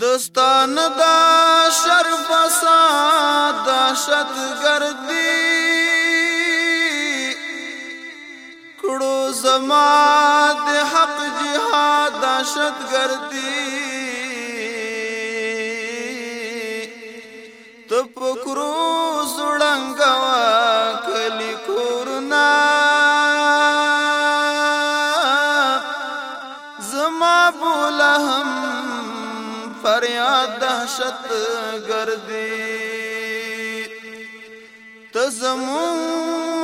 دستان دا شرف ساده شتګردي کړو زما د حق جهاد شتګردي تپکرو سړنګوا کلی کورنا زما بوله هم فریاد دهشت گردی تزمون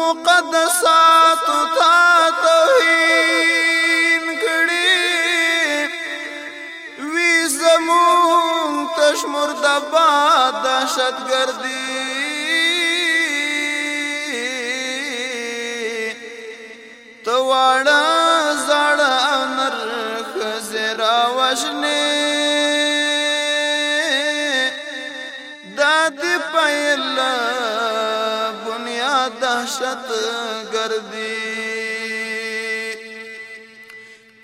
مقدسات تا توهین کړي وی زمون تشمر د باد دهشت گردی تواړه دہشت گردی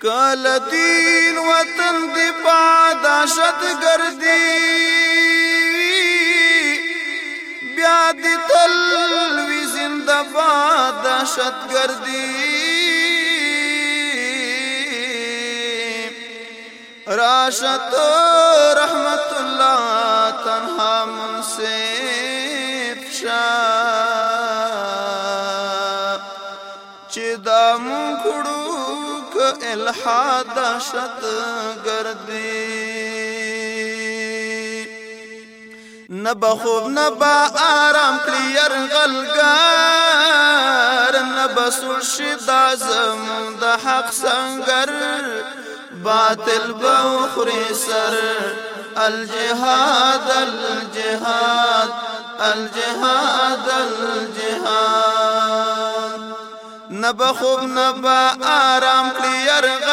کل تین وطن دہشت گردی ویاد تل زندہ زند دہشت گردی راشت رحمت اللہ تنہا من سے الحاد شت گردی نبا خوب نبا آرام کلیر غلگار نبا سوشی دازم دا حق سنگر باطل بوخری سر الجهاد الجهاد الجهاد الجهاد نبا خوب نبا آرام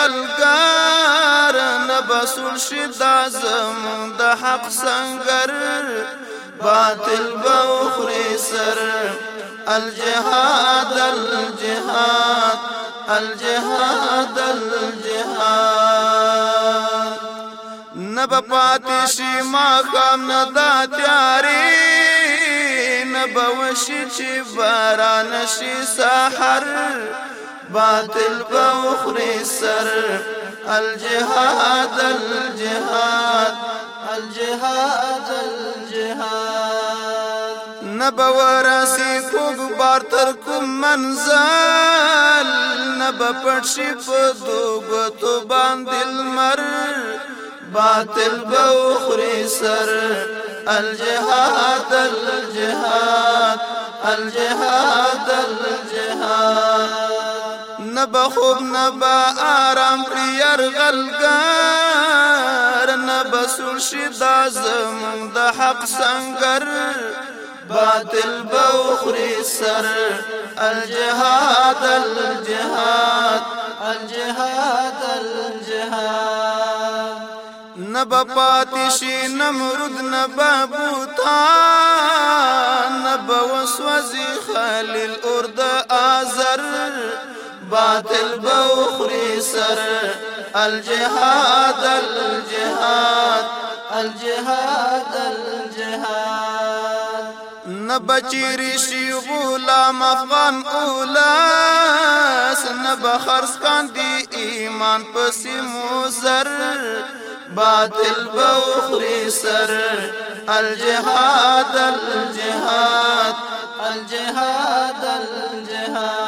ملګر نبسل شد اعظم د حق سنگر باطل بوخري سر الجهاد الجهاد الجهاد الجهاد نب پاتشي ما قام ندا تیاری نب وشي چې باران شي سحر باطل بوخري السر الجهاد الجهاد الجهاد الجهاد نبا وراسي فوق بار منزل نبا پټشي په دوغ المر باطل بوخري سر الجهاد الجهاد الجهاد الجهاد نبا خوب نبا آرام پریار غلگار نبا دازم دا حق سنگر باطل بوخري سر الجهاد الجهاد الجهاد الجهاد نبا پاتشی نمرد نبا بوتان نبا وسوزی خليل ارد آزر باطل بوخري سر الجهاد الجهاد الجهاد الجهاد نبچيري شي غلام افغان اولاس نبخرس کان دی ایمان پسی موزر باطل بوخري سر الجهاد الجهاد الجهاد الجهاد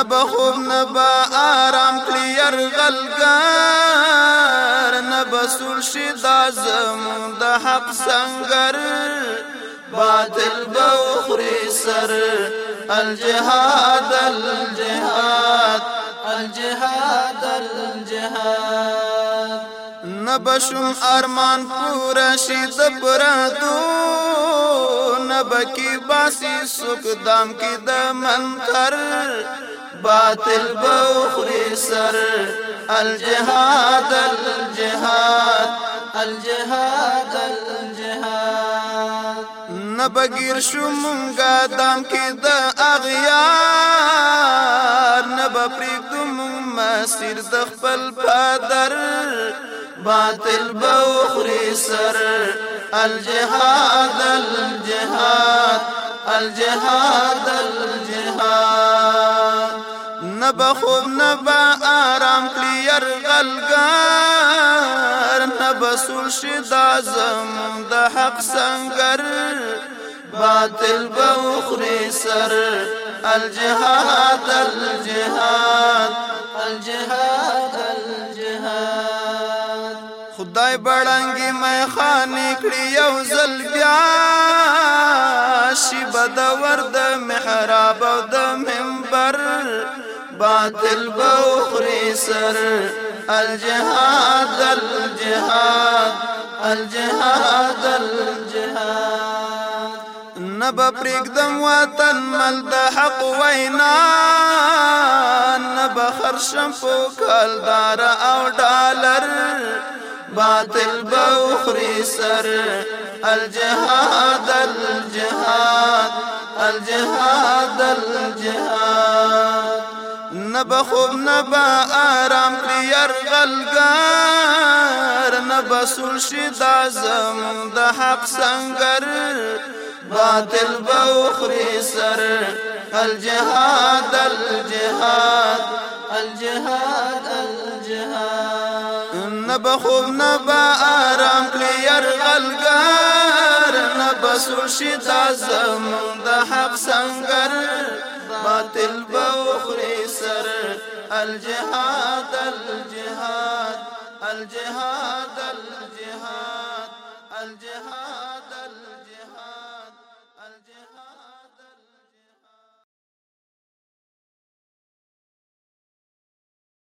نبا خوب نبا آرام کلیر غلګار نبا سول شي دا زمون د حق سنگر باطل بوخري سر الجهاد الجهاد الجهاد الجهاد نبشم ارمان پورا شي د پردو نبکی باسی سکدام کی د منکر باطل بوخري سر الجهاد الجهاد الجهاد الجهاد نبغير شو منغا دام کې اغيار اغیار دم ما سير د خپل باطل بوخري سر الجهاد الجهاد الجهاد الجهاد نبا خوب نبا آرام کلیر غلگار نبا سوشی دازم دا حق سنگر باطل بوخری سر الجهاد الجهاد الجهاد الجهاد خدای بڑنگی میں خانی کڑی یو زل بیا شی بدور د محراب او د منبر باطل بوخري سر الجهاد الجهاد الجهاد الجهاد نبا پرېږدم وطن مل د حق وینا نبا خرشم پوکل دار او ډالر باطل بوخري سر الجهاد الجهاد الجهاد الجهاد نبا خوب نبا آرام کړی يرغلګار نبا سول شي د اعظم د حق سنگر باطل بوخري سر الجهاد الجهاد الجهاد الجهاد نبا خوب نبا آرام کړی تاسو شي دا زمون د حق سنگر باطل بوخري سر الجهاد الجهاد الجهاد الجهاد الجهاد